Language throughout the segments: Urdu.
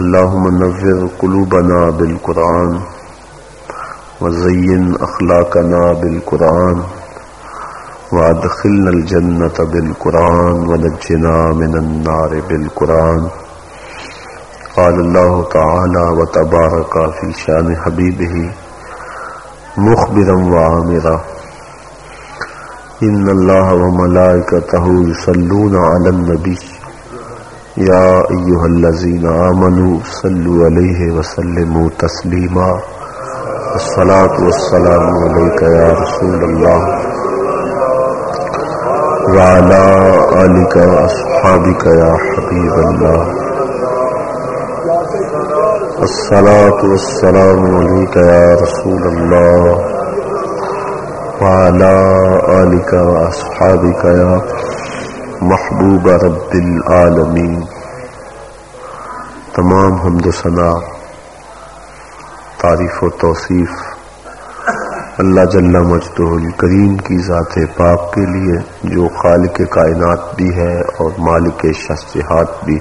اللهم نور قلوبنا بالقرآن وزين أخلاقنا بالقرآن وادخلنا الجنة بالقرآن ونجنا من النار بالقرآن قال الله تعالى وتبارك في شان حبيبه مخبرا وعامرا إن الله وملائكته يصلون على النبي يا أيها الذين آمنوا صلوا عليه وسلموا تسليما. الصلاة والسلام عليك يا رسول الله. وعلى آلك وأصحابك يا حبيب الله. الصلاة والسلام عليك يا رسول الله. وعلى آلك وأصحابك يا حبيب محبوب رب العالمين تمام حمد و ثنا، تعریف و توصیف اللہ جل مجد الکریم کی ذات پاک کے لیے، جو خالق کائنات بھی ہے اور مالک شخصیات بھی۔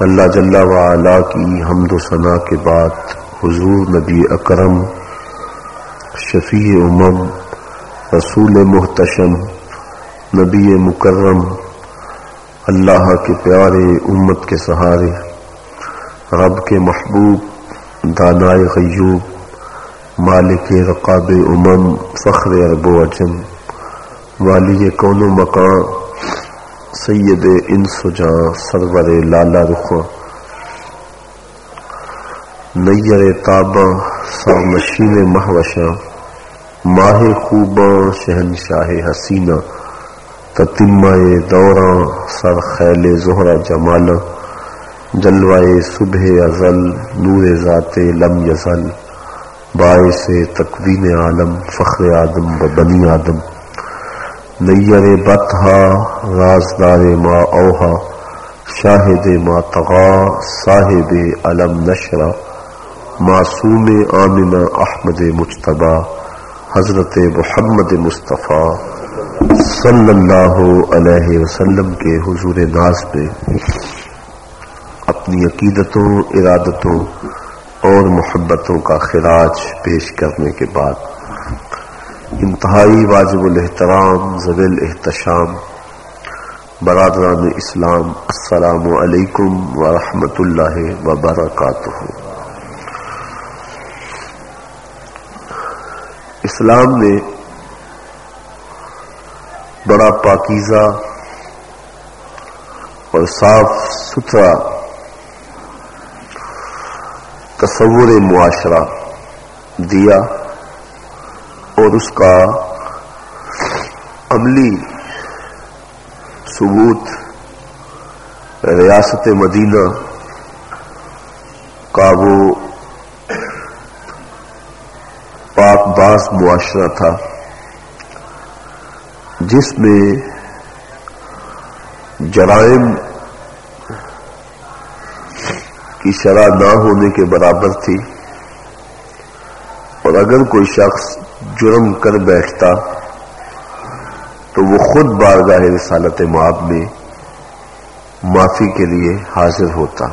اللہ جل وعلا کی حمد و ثناء کے بعد حضور نبی اکرم، شفیع امم، رسول محتشم نبی مکرم، اللہ کے پیارے امت کے سہارے، رب کے محبوب، دانائے غیوب، مالک رقاب امم، فخر ارب و اجم والی کون و مکان، سید ان سجا سرور لالا رخا نیر تابا سر نشین مہوشاں ماہ خوباں، شہنشاہ حسینہ تتمہ دوراں سر خیل زہرا جمالا جلوائے صبح ازل، نور ذات لم یزل، باعث تکوین عالم، فخر آدم و بنی آدم۔ نیر بتہا رازدار ما اوہا شاہد ما تغا، صاحب علم نشرا۔ معصوم آمنہ احمد مجتبہ حضرت محمد مصطفیٰ۔ صلی اللہ علیہ وسلم کے حضور ناز میں اپنی عقیدتوں، ارادتوں اور محبتوں کا خراج پیش کرنے کے بعد انتہائی واجب الاحترام زبیل احتشام برادران اسلام، السلام علیکم ورحمۃ اللہ وبرکاتہ۔ اسلام نے بڑا پاکیزہ اور صاف ستھرا تصور معاشرہ دیا اور اس کا عملی ثبوت ریاست مدینہ کا وہ پاک باز معاشرہ تھا۔ جس میں جرائم کی شرح نہ ہونے کے برابر تھی، اور اگر کوئی شخص جرم کر بیٹھتا تو وہ خود بارگاہ رسالت معاب میں معافی کے لیے حاضر ہوتا۔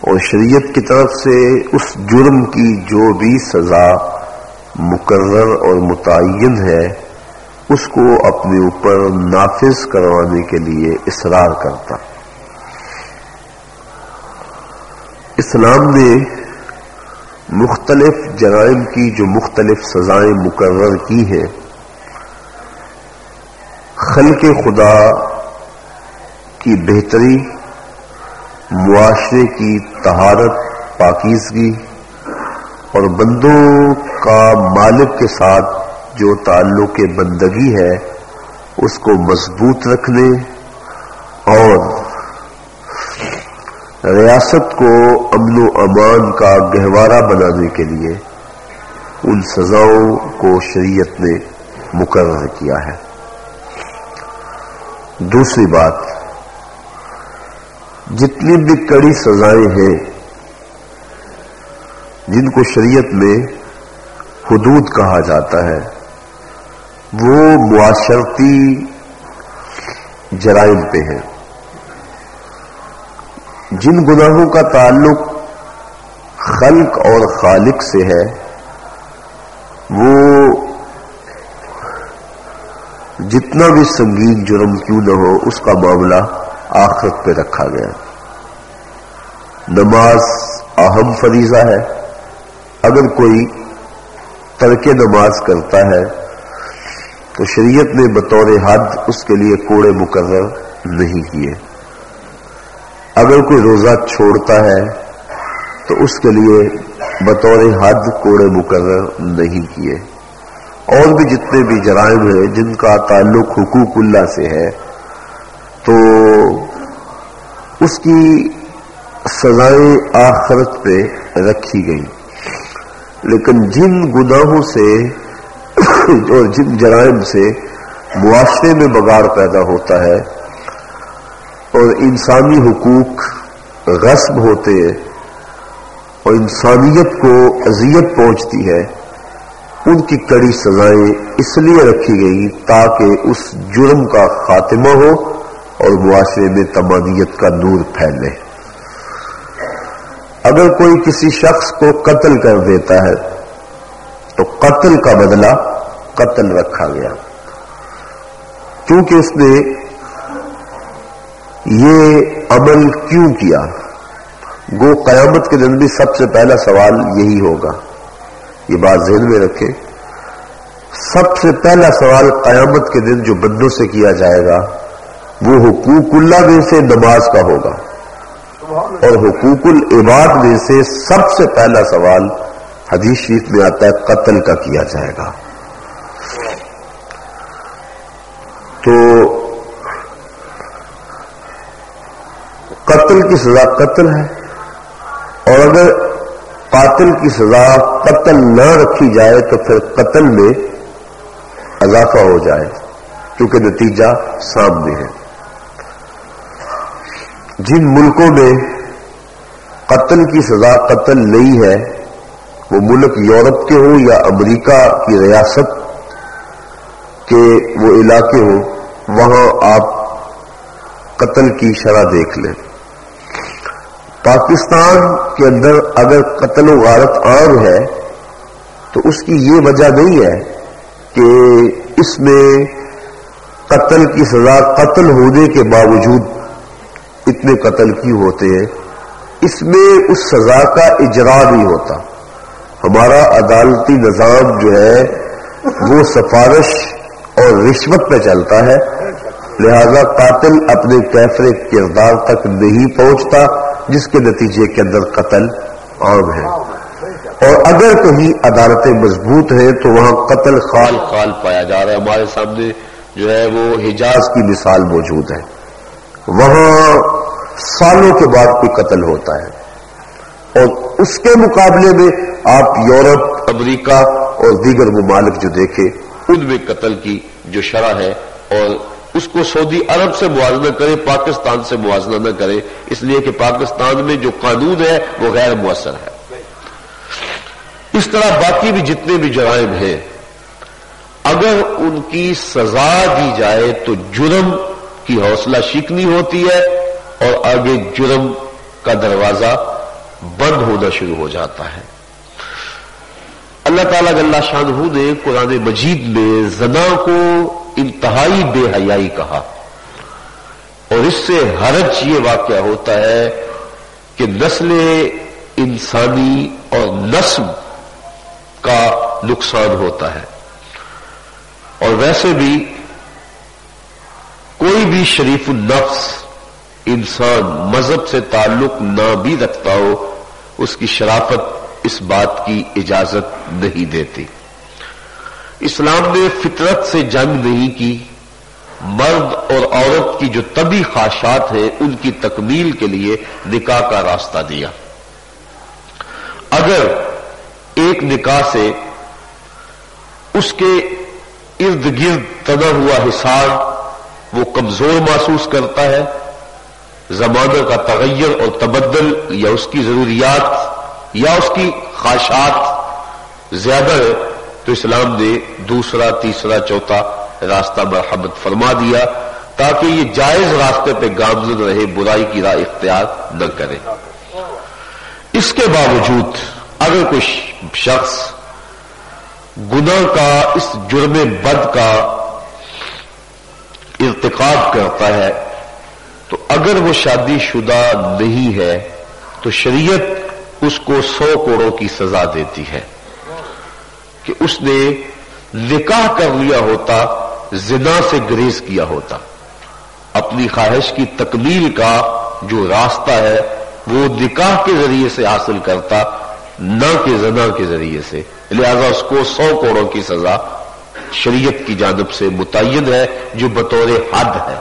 اور شریعت کی طرف سے اس جرم کی جو بھی سزا مقرر اور متعین ہے اس کو اپنے اوپر نافذ کروانے کے لیے اصرار کرتا۔ اسلام نے مختلف جرائم کی جو مختلف سزائیں مقرر کی ہیں، خلق خدا کی بہتری، معاشرے کی تہارت پاکیزگی اور بندوں کا مالک کے ساتھ جو تعلق بندگی ہے، اس کو مضبوط رکھنے اور ریاست کو امن و امان کا گہوارہ بنانے کے لیے ان سزاؤں کو شریعت نے مقرر کیا ہے۔ دوسری بات، جتنی بھی کڑی سزائیں ہیں، جن کو شریعت میں حدود کہا جاتا ہے وہ معاشرتی جرائم پہ ہیں۔ جن گناہوں کا تعلق خلق اور خالق سے ہے، وہ جتنا بھی سنگین جرم کیوں نہ ہو، اس کا معاملہ آخرت پہ رکھا گیا۔ نماز اہم فریضہ ہے۔ اگر کوئی ترک نماز کرتا ہے تو شریعت نے بطور حد اس کے لیے کوڑے مقرر نہیں کیے۔ اگر کوئی روزہ چھوڑتا ہے، تو اس کے لیے بطور حد کوڑے مقرر نہیں کیے۔ اور بھی جتنے بھی جرائم ہیں جن کا تعلق حقوق اللہ سے ہے، تو اس کی سزائیں آخرت پہ رکھی گئی۔ لیکن جن گناہوں سے اور جن جرائم سے معاشرے میں بگاڑ پیدا ہوتا ہے اور انسانی حقوق غصب ہوتے ہیں اور انسانیت کو اذیت پہنچتی ہے، ان کی کڑی سزائیں اس لیے رکھی گئی تاکہ اس جرم کا خاتمہ ہو اور معاشرے میں تمانیت کا نور پھیلے اگر کوئی کسی شخص کو قتل کر دیتا ہے، تو قتل کا بدلہ قتل رکھا گیا۔ کیونکہ اس نے یہ عمل کیوں کیا؟ گو قیامت کے دن بھی سب سے پہلا سوال یہی ہوگا۔ یہ بات ذہن میں رکھے۔ سب سے پہلا سوال قیامت کے دن جو بندوں سے کیا جائے گا، وہ حقوق اللہ میں سے نماز کا ہوگا۔ اور حقوق العباد میں سے سب سے پہلا سوال حدیث شریف میں آتا ہے، قتل کا کیا جائے گا۔ تو قتل کی سزا قتل ہے اور اگر قاتل کی سزا قتل نہ رکھی جائے تو پھر قتل میں اضافہ ہو جائے کیونکہ نتیجہ سامنے ہے۔ جن ملکوں میں قتل کی سزا قتل نہیں ہے، وہ ملک یورپ کے ہوں یا امریکہ کی ریاست کے وہ علاقے ہوں، وہاں آپ قتل کی شرح دیکھ لیں۔ پاکستان کے اندر اگر قتل و غارت عام ہے، تو اس کی یہ وجہ نہیں ہے کہ اس میں قتل کی سزا قتل ہونے کے باوجود اتنے قتل کیوں ہوتے ہیں؟ اس میں اس سزا کا اجرا نہیں ہوتا۔ ہمارا عدالتی نظام جو ہے، وہ سفارش اور رشوت پہ چلتا ہے، لہذا قاتل اپنے کیفر کردار تک نہیں پہنچتا، جس کے نتیجے کے اندر قتل عام ہے۔ اور اگر کہیں عدالتیں مضبوط ہیں، تو وہاں قتل خال خال پایا جا رہا ہے۔ ہمارے سامنے جو ہے وہ حجاز کی مثال موجود ہے۔ وہاں سالوں کے بعد کوئی قتل ہوتا ہے۔ اور اس کے مقابلے میں آپ یورپ، امریکہ اور دیگر ممالک جو دیکھیں ان میں قتل کی جو شرح ہے اور اس کو سعودی عرب سے موازنہ کرے، پاکستان سے موازنہ نہ کرے، اس لیے کہ پاکستان میں جو قانون ہے وہ غیر مؤثر ہے۔ اس طرح باقی بھی جتنے بھی جرائم ہیں، اگر ان کی سزا دی جائے تو جرم کی حوصلہ شکنی ہوتی ہے اور آگے جرم کا دروازہ بند ہونا شروع ہو جاتا ہے۔ اللہ تعالیٰ اللہ شاہ نے قرآن مجید میں زنا کو انتہائی بے حیائی کہا۔ اور اس سے حرج یہ واقعہ ہوتا ہے کہ نسل انسانی اور نسل کا نقصان ہوتا ہے۔ اور ویسے بھی کوئی بھی شریف النفس انسان مذہب سے تعلق نہ بھی رکھتا ہو، اس کی شرافت اس بات کی اجازت نہیں دیتی اسلام نے فطرت سے جنگ نہیں کی۔ مرد اور عورت کی جو طبی خواہشات ہیں، ان کی تکمیل کے لیے نکاح کا راستہ دیا۔ اگر ایک نکاح سے اس کے ارد گرد تنا ہوا حساب وہ کمزور محسوس کرتا ہے، زمانہ کا تغیر اور تبدل یا اس کی ضروریات یا اس کی خواہشات زیادہ ہے تو اسلام نے دوسرا، تیسرا، چوتھا راستہ مرحمت فرما دیا تاکہ یہ جائز راستے پہ گامزن رہے، برائی کی راہ اختیار نہ کرے۔ اس کے باوجود اگر کوئی شخص گناہ کا، اس جرم بد کا ارتقاب کرتا ہے، تو اگر وہ شادی شدہ نہیں ہے، تو شریعت اس کو سو کروڑوں کی سزا دیتی ہے۔ کہ اس نے نکاح کر لیا ہوتا، زنا سے گریز کیا ہوتا۔ اپنی خواہش کی تکمیل کا جو راستہ ہے، وہ نکاح کے ذریعے سے حاصل کرتا، نہ کہ زنا کے ذریعے سے۔ لہذا اس کو سو کوڑوں کی سزا شریعت کی جانب سے متعین ہے، جو بطور حد ہے۔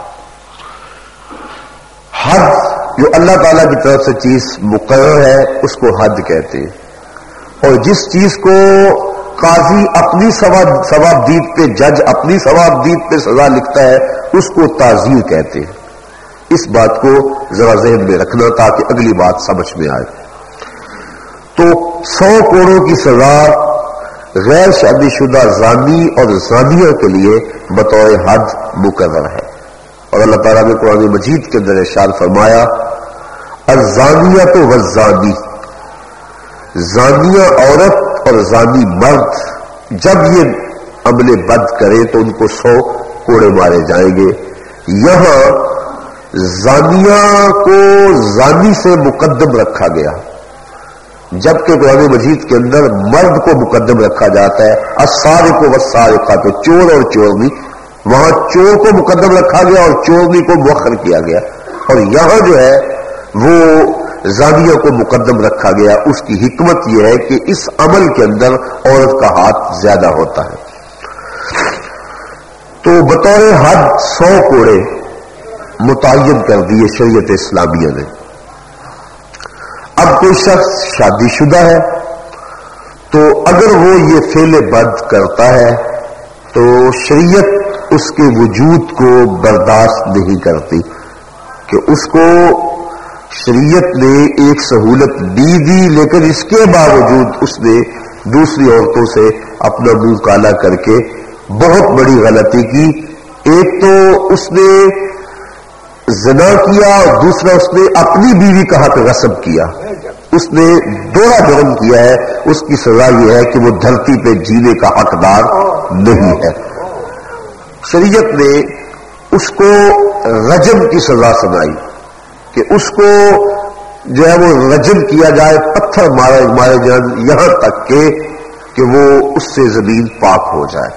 حد جو اللہ تعالی کی طرف سے چیز مقرر ہے، اس کو حد کہتے ہیں۔ اور جس چیز کو قاضی اپنی ثواب دید پہ، جج اپنی ثواب دید پہ سزا لکھتا ہے، اس کو تعزیر کہتے ہیں۔ اس بات کو ذرا ذہن میں رکھنا تاکہ اگلی بات سمجھ میں آئے۔ تو سو کوڑوں کی سزا غیر شادی شدہ زانی اور زانیہ کے لیے بطور حد مقرر ہے۔ اور اللہ تعالیٰ نے قرآن مجید کے اندر اشار فرمایا ازانیہ تو وزانی۔ زانیہ عورت اور زانی مرد، جب یہ عمل بد کرے تو ان کو سو کوڑے مارے جائیں گے۔ یہاں زانیہ کو زانی سے مقدم رکھا گیا۔ جبکہ قرآن مجید کے اندر مرد کو مقدم رکھا جاتا ہے اسارے کو وسارے کا تو چور اور چورنی۔ وہاں چور کو مقدم رکھا گیا اور چورنی کو مؤخر کیا گیا۔ اور یہاں جو ہے وہ زانیہ کو مقدم رکھا گیا، اس کی حکمت یہ ہے کہ اس عمل کے اندر عورت کا ہاتھ زیادہ ہوتا ہے۔ تو بطور حد سو کوڑے متعین کر دیے شریعت اسلامیہ نے۔ اب کوئی شخص شادی شدہ ہے، تو اگر وہ یہ فیل بد کرتا ہے، تو شریعت اس کے وجود کو برداشت نہیں کرتی کہ اس کو شریعت نے ایک سہولت دی دی، لیکن اس کے باوجود اس نے دوسری عورتوں سے اپنا منہ کالا کر کے بہت بڑی غلطی کی۔ ایک تو اس نے زنا کیا اور دوسرا اس نے اپنی بیوی کا حق غصب کیا۔ اس نے دوڑا جرم کیا ہے، اس کی سزا یہ ہے کہ وہ دھرتی پہ جینے کا حقدار نہیں ہے۔ شریعت نے اس کو رجم کی سزا سنائی۔ کہ اس کو جو ہے وہ رجم کیا جائے، پتھر مارے مارے جائے یہاں تک کہ کہ وہ اس سے زمین پاک ہو جائے۔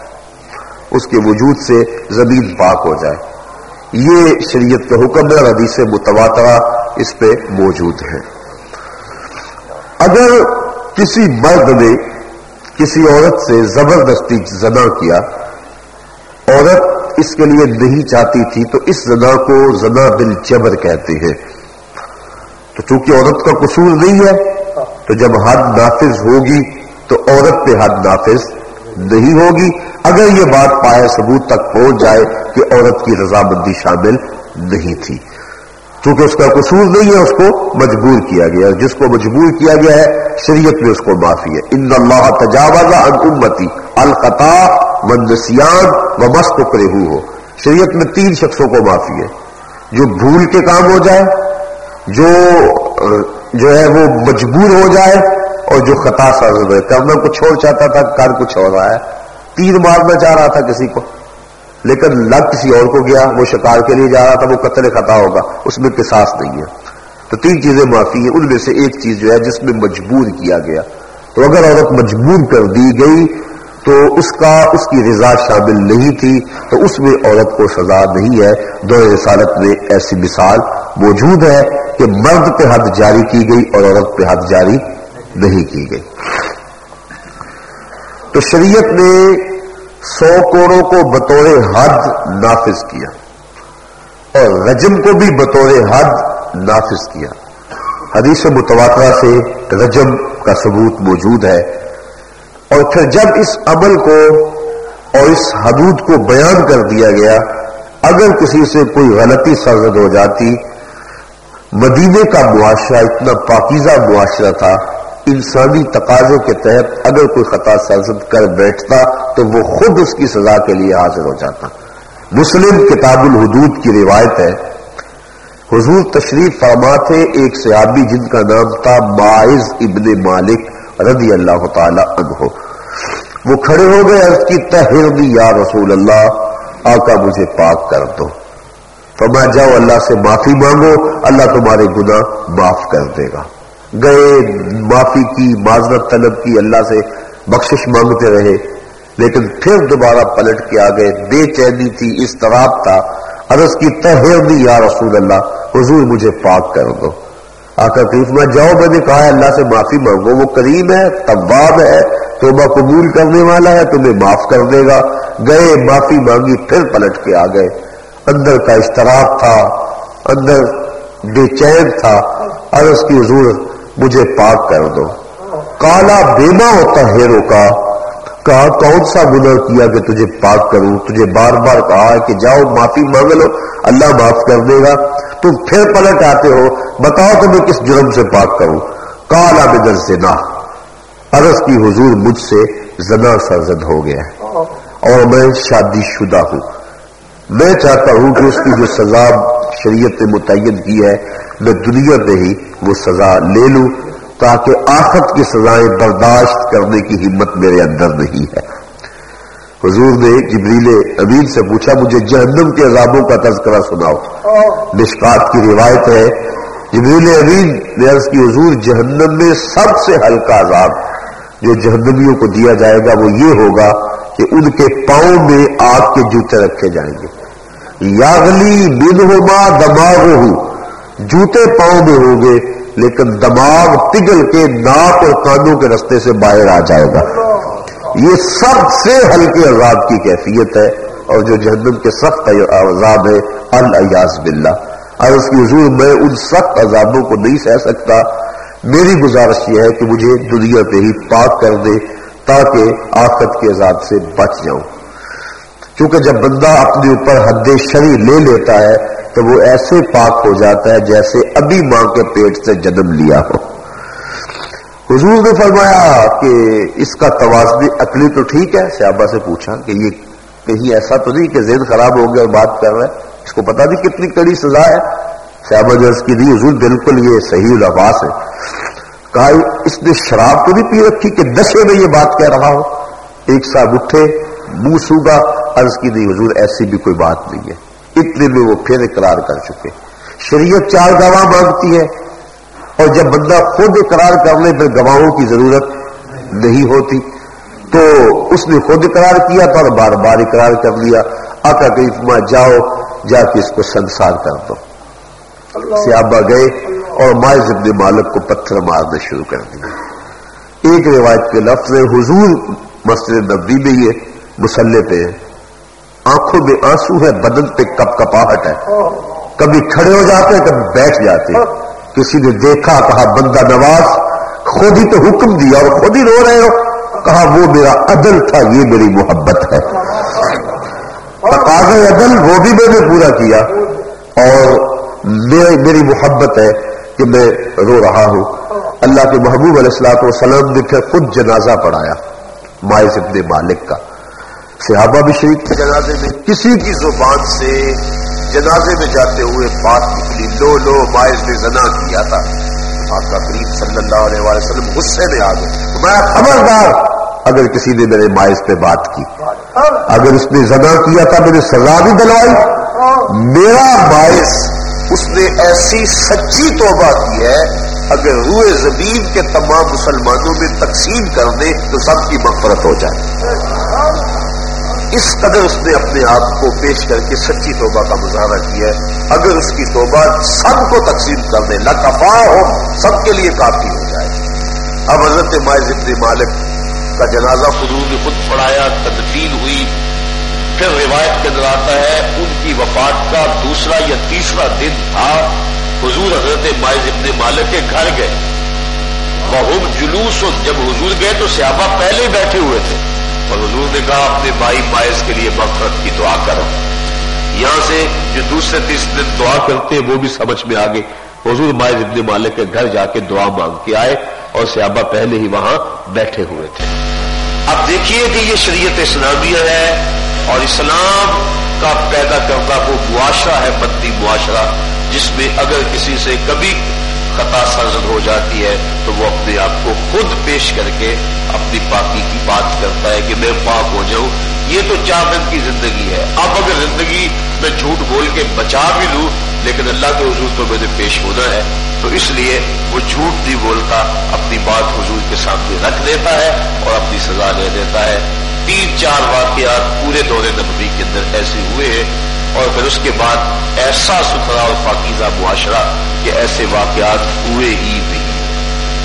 اس کے وجود سے زمین پاک ہو جائے۔ یہ شریعت کا حکم ہے، اور حدیث متواترہ اس پہ موجود ہے۔ اگر کسی مرد نے کسی عورت سے زبردستی زنا کیا، عورت اس کے لیے نہیں چاہتی تھی تو اس زنا کو زنا بل جبر کہتے ہیں۔ تو چونکہ عورت کا قصور نہیں ہے، تو جب حد نافذ ہوگی تو عورت پہ حد نافذ نہیں ہوگی۔ اگر یہ بات پائے ثبوت تک پہنچ جائے کہ عورت کی رضامندی شامل نہیں تھی۔ چونکہ اس کا قصور نہیں ہے، اس کو مجبور کیا گیا۔ جس کو مجبور کیا گیا ہے، شریعت میں اس کو معافی ہے۔ ان اللہ تجاوز ان امتی القطا مندسیان و مست پریہو ہو۔ شریعت میں تین شخصوں کو معافی ہے۔ جو بھول کے کام ہو جائے، جو جو ہے وہ مجبور ہو جائے، اور جو خطا سازد ہے کرنا کچھ اور چاہتا تھا کر کچھ ہو رہا ہے تیر مارنا چاہ رہا تھا کسی کو، لیکن لگ کسی اور کو گیا۔ وہ شکار کے لیے جا رہا تھا، وہ قتل خطا ہوگا۔ اس میں قصاص نہیں ہے۔ تو تین چیزیں معافی ہیں۔ ان میں سے ایک چیز جو ہے، جس میں مجبور کیا گیا۔ تو اگر عورت مجبور کر دی گئی تو اس کا، اس کی رضا شامل نہیں تھی تو اس میں عورت کو سزا نہیں ہے۔ دو رسالت میں ایسی مثال موجود ہے کہ مرد پہ حد جاری کی گئی اور عورت پہ حد جاری نہیں کی گئی۔ تو شریعت نے سو کوڑوں کو بطور حد نافذ کیا اور رجم کو بھی بطور حد نافذ کیا۔ حدیث متواترہ سے رجم کا ثبوت موجود ہے۔ اور پھر جب اس عمل کو اور اس حدود کو بیان کر دیا گیا، اگر کسی سے کوئی غلطی سرزد ہو جاتی، مدینے کا معاشرہ اتنا پاکیزہ معاشرہ تھا، انسانی تقاضے کے تحت اگر کوئی خطا سرزد کر بیٹھتا تو وہ خود اس کی سزا کے لیے حاضر ہو جاتا۔ مسلم کتاب الحدود کی روایت ہے، حضور تشریف فرما تھے ایک صحابی جن کا نام تھا باعث ابن مالک رضی اللہ تعالی عنہ۔ وہ کھڑے ہو گئے اس کی تہر یا رسول اللہ آقا مجھے پاک کر دو۔ فرما جاؤ اللہ سے معافی مانگو، اللہ تمہارے گناہ معاف کر دے گا۔ گئے، معافی کی، معذرت طلب کی، اللہ سے بخشش مانگتے رہے۔ لیکن پھر دوبارہ پلٹ کے آ گئے۔ بے چینی تھی اس طرح تھا۔ عرض کی تہر دی یا رسول اللہ حضور مجھے پاک کر دو۔ آقا قریف میں جاؤ، میں نے کہا ہے، اللہ سے معافی مانگو۔ وہ کریم ہے طباب ہے، توبہ قبول کرنے والا ہے، تمہیں معاف کر دے گا۔ گئے، معافی مانگی، پھر پلٹ کے آ گئے۔ اندر کا اشتراک تھا، اندر بے چین تھا۔ عرض کی حضور، مجھے پاک کر دو۔ کالا بیما ہوتا ہیرو کا کہا، کون سا گناہ کیا کہ تجھے پاک کروں؟ تجھے بار بار کہا کہ جاؤ، معافی مانگ لو، اللہ معاف کر دے گا۔ تم پھر پلٹ آتے ہو۔ بتاؤ تو میں کس جرم سے پاک کروں؟ کالا بدر سے نہ۔ عرض کی حضور مجھ سے زنا سرزد ہو گیا اور میں شادی شدہ ہوں۔ میں چاہتا ہوں کہ اس کی جو سزا شریعت نے متعین کی ہے، میں دنیا میں ہی وہ سزا لے لوں، تاکہ آفت کی سزائیں برداشت کرنے کی ہمت میرے اندر نہیں ہے۔ حضور نے جبریل امین سے پوچھا، مجھے جہنم کے عذابوں کا تذکرہ سناؤ۔ نشکات کی روایت ہے جبریل امین نے عرض کی، حضور، جہنم میں سب سے ہلکا عذاب جو جہنمیوں کو دیا جائے گا وہ یہ ہوگا کہ ان کے پاؤں میں آگ کے جوتے رکھے جائیں گے۔ یاغلی بن ہوما دماغ ہو جوتے پاؤں میں ہوں گے، لیکن دماغ پگل کے ناک اور کانوں کے رستے سے باہر آ جائے گا۔ یہ سب سے ہلکے عذاب کی کیفیت ہے اور جو جہنم کے سخت عذاب ہے الیاز باللہ۔ اور اس کی حضور میں ان سخت عذابوں کو نہیں سہ سکتا۔ میری گزارش یہ ہے کہ مجھے دنیا پہ ہی پاک کر دے تاکہ آفت کے عذاب سے بچ جاؤں۔ کیونکہ جب بندہ اپنے اوپر حد شری لے لیتا ہے تو وہ ایسے پاک ہو جاتا ہے جیسے ابھی ماں کے پیٹ سے جنم لیا ہو۔ حضور نے فرمایا کہ اس کا توازن عقلی تو ٹھیک ہے، صحابہ سے پوچھا کہ یہ کہیں ایسا تو نہیں کہ ذہن خراب ہو گیا اور بات کر رہا ہے؟ اس کو پتا نہیں کتنی کڑی سزا ہے۔ صحابہ جو اس کی دی حضور، بالکل یہ صحیح الفاظ ہے۔ کہا، اس نے شراب تو نہیں پی رکھی کہ دشے میں یہ بات کہہ رہا ہو۔ ایک صاحب اٹھے، منہ سوگا، عرض کی، نہیں حضور، ایسی بھی کوئی بات نہیں ہے۔ اتنے میں وہ پھر اقرار کر چکے۔ شریعت چار گواہ مانگتی ہے۔ اور جب بندہ خود اقرار کر لے، پھر گواہوں کی ضرورت نہیں ہوتی۔ تو اس نے خود اقرار کیا تھا اور بار بار اقرار کر لیا۔ آقا کہ اتما جاؤ۔ جا کے اس کو سنسار کر دو۔ سیابا گئے اور مائز ابن مالک کو پتھر مارنا شروع کر دیا ایک روایت کے لفظ حضور مسجد نبی میں یہ مسلح پہ آنکھوں میں آنسو ہے، بدن پہ کپ کپاہٹ ہے۔ کبھی کھڑے ہو جاتے ہیں، کبھی بیٹھ جاتے ہیں۔ کسی نے دیکھا، کہا، بندہ نواز، خود ہی تو حکم دیا اور خود ہی رو رہے ہو۔ کہا، وہ میرا عدل تھا، یہ میری محبت ہے۔ تقاض عدل وہ بھی میں نے پورا کیا اور میری محبت ہے کہ میں رو رہا ہوں۔ اللہ کے محبوب علیہ السلاط والسلام نے پھر خود جنازہ پڑھایا، مائز ابن مالک کا۔ صحابہ بھی شریف کے جنازے میں کسی کی زبان سے جنازے میں جاتے ہوئے بات نکلی۔ لو لو باعث نے زنا کیا تھا۔ آقا کریم صلی اللہ علیہ وسلم غصے میں آ گئے۔ میں خبردار، اگر کسی نے میرے باعث پہ بات کی۔ اگر اس نے زنا کیا تھا میں نے سزا بھی دلوائی۔ میرا باعث اس نے ایسی سچی توبہ کی ہے، اگر روئے زمین کے تمام مسلمانوں میں تقسیم کر دے، تو سب کی مغفرت ہو جائے۔ اس قدر اس نے اپنے آپ کو پیش کر کے سچی توبہ کا مظاہرہ کیا ہے۔ اگر اس کی توبہ سب کو تقسیم کر دے لطفا ہو سب کے لیے کافی ہو جائے۔ اب حضرت مائز ابن مالک کا جنازہ خدور نے خود پڑھایا تدفین ہوئی۔ پھر روایت کے اندر آتا ہے، ان کی وفات کا دوسرا یا تیسرا دن تھا۔ حضور حضرت مائز ابن مالک کے گھر گئے۔ بہت جلوس جب حضور گئے تو سیابہ پہلے بیٹھے ہوئے تھے۔ اور حضور نے کہا، اپنے بھائی باعث کے لیے مغفرت کی دعا کرو۔ یہاں سے جو دوسرے تیسرے دن دعا کرتے ہیں، وہ بھی سمجھ میں آگے حضور مائز ابن مالک کے گھر جا کے دعا مانگ کے آئے۔ اور سیابہ پہلے ہی وہاں بیٹھے ہوئے تھے۔ اب دیکھیے کہ یہ شریعت اسلامیہ ہے اور اسلام کا پیدا کرتا وہ معاشرہ ہے بدی معاشرہ، جس میں اگر کسی سے کبھی خطا سرزد ہو جاتی ہے تو وہ اپنے آپ کو خود پیش کر کے اپنی پاکی کی بات کرتا ہے کہ میں پاک ہو جاؤں۔ یہ تو چار دن کی زندگی ہے۔ اب اگر زندگی میں جھوٹ بول کے بچا بھی لوں، لیکن اللہ کے حضور تو میں نے پیش ہونا ہے۔ تو اس لیے وہ جھوٹ نہیں بولتا، اپنی بات حضور کے سامنے رکھ دیتا ہے اور اپنی سزا لے دیتا ہے۔ تین چار واقعات پورے دور نبوی کے اندر ایسے ہوئے ہیں اور پھر اس کے بعد ایسا ستھرا اور پاکیزہ معاشرہ کہ ایسے واقعات ہوئے ہی نہیں۔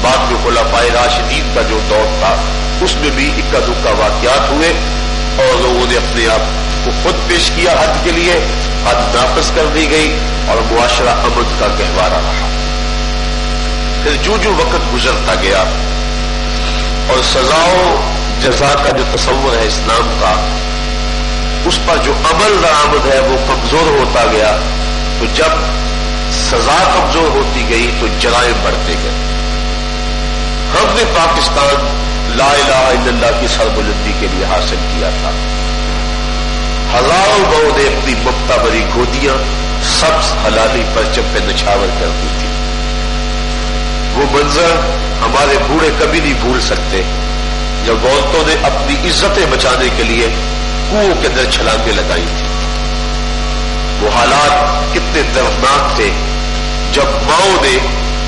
بعد میں خلافائے راشدین کا جو دور تھا، اس میں بھی اکا دکا واقعات ہوئے اور لوگوں نے اپنے آپ کو خود پیش کیا حد کے لیے حد نافذ کر دی گئی اور معاشرہ امن کا گہوارا رہا۔ پھر جو جو وقت گزرتا گیا اور سزاؤ جزا کا جو تصور ہے اسلام کا، اس پر جو عمل درآمد ہے وہ کمزور ہوتا گیا۔ تو جب سزا کمزور ہوتی گئی تو جرائم بڑھتے گئے۔ ہم نے پاکستان لا الہ الا اللہ کی سربلندی کے لیے حاصل کیا تھا۔ ہزاروں گاؤں نے اپنی ممتا بری گودیاں سب حلالی پرچم پہ نچھاور کر دی تھی۔ وہ منظر ہمارے بوڑھے کبھی نہیں بھول سکتے۔ جب عورتوں نے اپنی عزتیں بچانے کے لیے کنو کے اندر چھلانگیں لگائی تھی وہ حالات کتنے دردناک تھے۔ جب ماؤں نے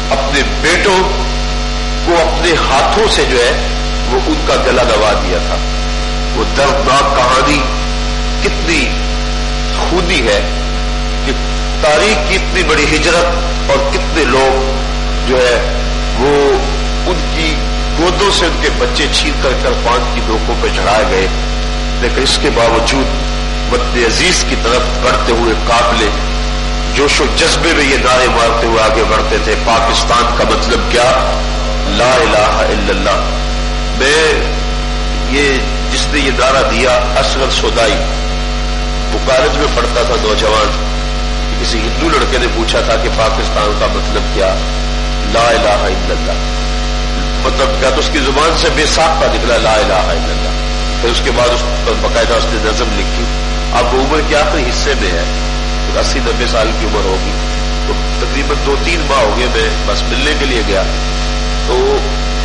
اپنے بیٹوں کو اپنے ہاتھوں سے جو ہے وہ ان کا گلا دبا دیا تھا۔ وہ دردناک کہانی کتنی خونی ہے کہ تاریخ کی اتنی بڑی ہجرت اور کتنے لوگ جو ہے، وہ ان کی گودوں سے ان کے بچے چھین کر کر پان کی نوکوں پہ چڑھائے گئے۔ لیکن اس کے باوجود مد عزیز کی طرف بڑھتے ہوئے قابلے جوش و جذبے میں یہ نعرے مارتے ہوئے آگے بڑھتے تھے۔ پاکستان کا مطلب کیا؟ لا الہ الا اللہ۔ میں یہ جس نے یہ نعرہ دیا، اصغر سودائی۔ وہ کالج میں پڑھتا تھا نوجوان۔ کسی ہندو لڑکے نے پوچھا تھا کہ پاکستان کا مطلب کیا؟ لا الہ الا اللہ۔ مطلب کیا تو اس کی زبان سے بے ساختہ نکلا لا الہ الا اللہ۔ پھر اس کے بعد اس پر باقاعدہ اس نے نظم لکھی۔ اب وہ عمر کے آخری حصے میں ہے۔ اسی نبے سال کی عمر ہوگی۔ تو تقریباً دو تین ماہ ہو گئے میں بس ملنے کے لیے گیا۔ تو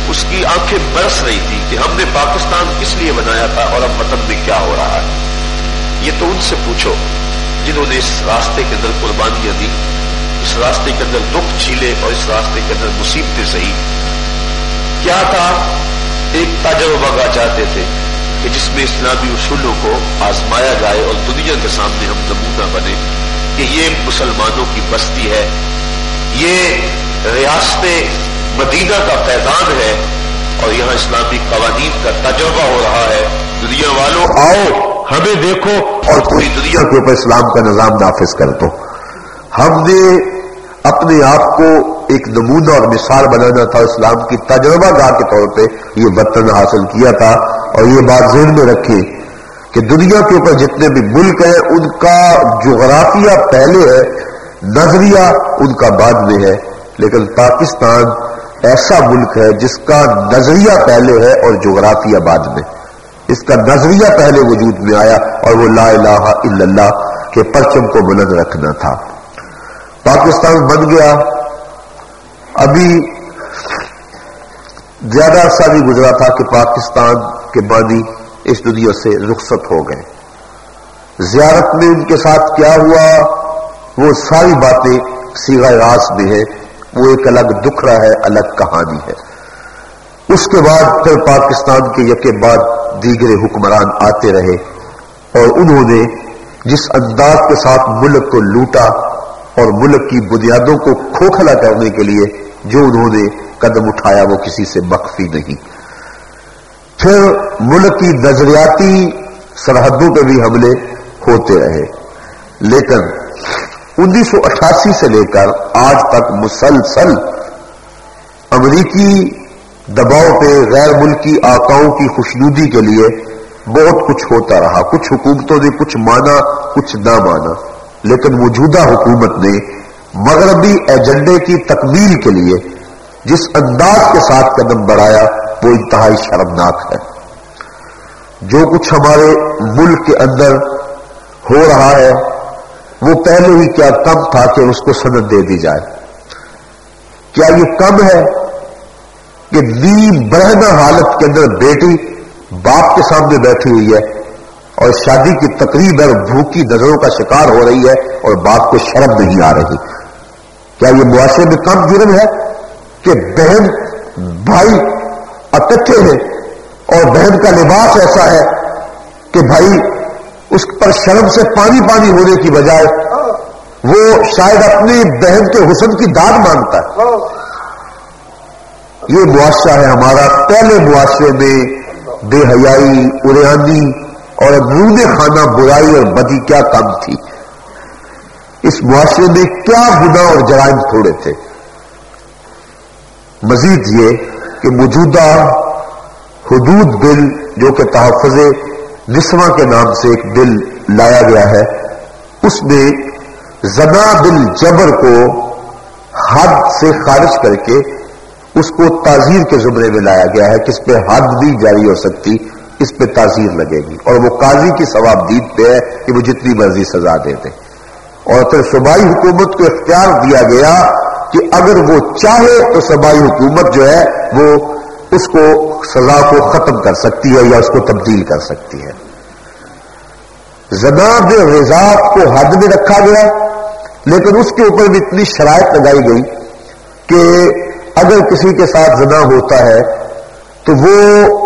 اس کی آنکھیں برس رہی تھی کہ ہم نے پاکستان کس لیے بنایا تھا اور اب وطن میں کیا ہو رہا ہے۔ یہ تو ان سے پوچھو جنہوں نے اس راستے کے اندر قربانیاں دی۔ اس راستے کے اندر دکھ چھیلے اور اس راستے کے اندر مصیبتیں سہی کیا تھا؟ ایک تجربہ کا چاہتے تھے کہ جس میں اسلامی اصولوں کو آزمایا جائے اور دنیا کے سامنے ہم نمونہ بنے۔ کہ یہ مسلمانوں کی بستی ہے۔ یہ ریاست مدینہ کا فیضان ہے اور یہاں اسلامی قوانین کا تجربہ ہو رہا ہے۔ دنیا والوں آؤ، ہمیں دیکھو اور پوری دنیا کے اوپر اسلام کا نظام نافذ کر دو۔ ہم نے اپنے آپ کو ایک نمونہ اور مثال بنانا تھا اسلام کی تجربہ گاہ کے طور پہ یہ وطن حاصل کیا تھا اور یہ بات ذہن میں رکھے کہ دنیا کے اوپر جتنے بھی ملک ہیں، ان کا جغرافیہ پہلے ہے، نظریہ ان کا بعد میں ہے۔ لیکن پاکستان ایسا ملک ہے جس کا نظریہ پہلے ہے اور جغرافیہ بعد میں۔ اس کا نظریہ پہلے وجود میں آیا اور وہ لا الہ الا اللہ کے پرچم کو بلند رکھنا تھا۔ پاکستان بن گیا۔ ابھی زیادہ عرصہ بھی گزرا تھا کہ پاکستان کے بانی اس دنیا سے رخصت ہو گئے۔ زیارت میں ان کے ساتھ کیا ہوا، وہ ساری باتیں سیگا راس میں ہے وہ ایک الگ دکھرا ہے، الگ کہانی ہے۔ اس کے بعد پھر پاکستان کے یکے بعد دیگر حکمران آتے رہے اور انہوں نے جس انداز کے ساتھ ملک کو لوٹا اور ملک کی بنیادوں کو کھوکھلا کرنے کے لیے جو انہوں نے قدم اٹھایا وہ کسی سے مخفی نہیں۔ پھر ملک کی نظریاتی سرحدوں پہ بھی حملے ہوتے رہے۔ لیکن انیس سو اٹھاسی سے لے کر آج تک مسلسل امریکی دباؤ پہ غیر ملکی آکاؤں کی خوشنودی کے لیے بہت کچھ ہوتا رہا۔ کچھ حکومتوں نے کچھ مانا، کچھ نہ مانا۔ لیکن موجودہ حکومت نے مغربی ایجنڈے کی تکمیل کے لیے جس انداز کے ساتھ قدم بڑھایا، وہ انتہائی شرمناک ہے۔ جو کچھ ہمارے ملک کے اندر ہو رہا ہے، وہ پہلے ہی کیا کم تھا کہ اس کو سند دے دی جائے۔ کیا یہ کم ہے کہ نیم برہنا حالت کے اندر بیٹی باپ کے سامنے بیٹھی ہوئی ہے؟ اور شادی کی تقریب ہے بھوکی نظروں کا شکار ہو رہی ہے اور باپ کو شرم نہیں آ رہی۔ کیا یہ معاشرے میں کم جرم ہے کہ بہن بھائی اکٹھے ہیں اور بہن کا لباس ایسا ہے کہ بھائی اس پر شرم سے پانی پانی ہونے کی بجائے وہ شاید اپنی بہن کے حسن کی داد مانگتا ہے۔ یہ معاشرہ ہے ہمارا پہلے معاشرے میں بے حیائی اریانی اور رون خانہ برائی اور بدی کیا کم تھی؟ اس معاشرے میں کیا گناہ اور جرائم تھوڑے تھے؟ مزید یہ کہ موجودہ حدود بل جو کہ تحفظ نسواں کے نام سے ایک بل لایا گیا ہے، اس میں زنا بل جبر کو حد سے خارج کر کے اس کو تعزیر کے زمرے میں لایا گیا ہے کہ اس پہ حد بھی جاری ہو سکتی۔ اس پہ تعزیر لگے گی اور وہ قاضی کی ثواب دید پہ ہے کہ وہ جتنی مرضی سزا دے دے۔ اور پھر صوبائی حکومت کو اختیار دیا گیا کہ اگر وہ چاہے تو صوبائی حکومت جو ہے وہ اس کو سزا کو ختم کر سکتی ہے یا اس کو تبدیل کر سکتی ہے۔ زناب رضاط کو حد میں رکھا گیا، لیکن اس کے اوپر بھی اتنی شرائط لگائی گئی کہ اگر کسی کے ساتھ زنا ہوتا ہے تو وہ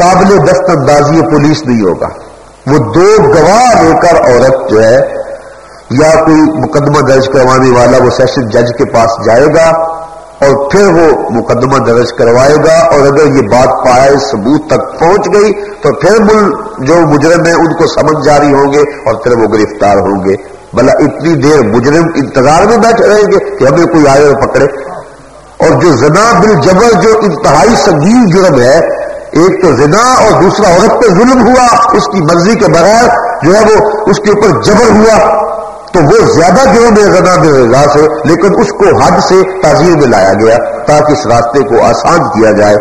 قابل دست اندازی پولیس نہیں ہوگا۔ وہ دو گواہ لے کر عورت جو ہے، یا کوئی مقدمہ درج کروانے والا وہ سیشن جج کے پاس جائے گا اور پھر وہ مقدمہ درج کروائے گا اور اگر یہ بات پائے ثبوت تک پہنچ گئی تو پھر مل جو مجرم ہیں ان کو سمجھ جاری ہوں گے اور پھر وہ گرفتار ہوں گے۔ بلا اتنی دیر مجرم انتظار میں بیٹھے رہیں گے کہ ہمیں کوئی آئے اور پکڑے۔ اور جو زنا بل جبر جو انتہائی سنگین جرم ہے ایک تو زنا اور دوسرا عورت پہ ظلم ہوا، اس کی مرضی کے بغیر جو ہے وہ اس کے اوپر جبر ہوا۔ تو وہ زیادہ جرم ہے زنا رضا سے، لیکن اس کو حد سے تعزیر میں لایا گیا تاکہ اس راستے کو آسان کیا جائے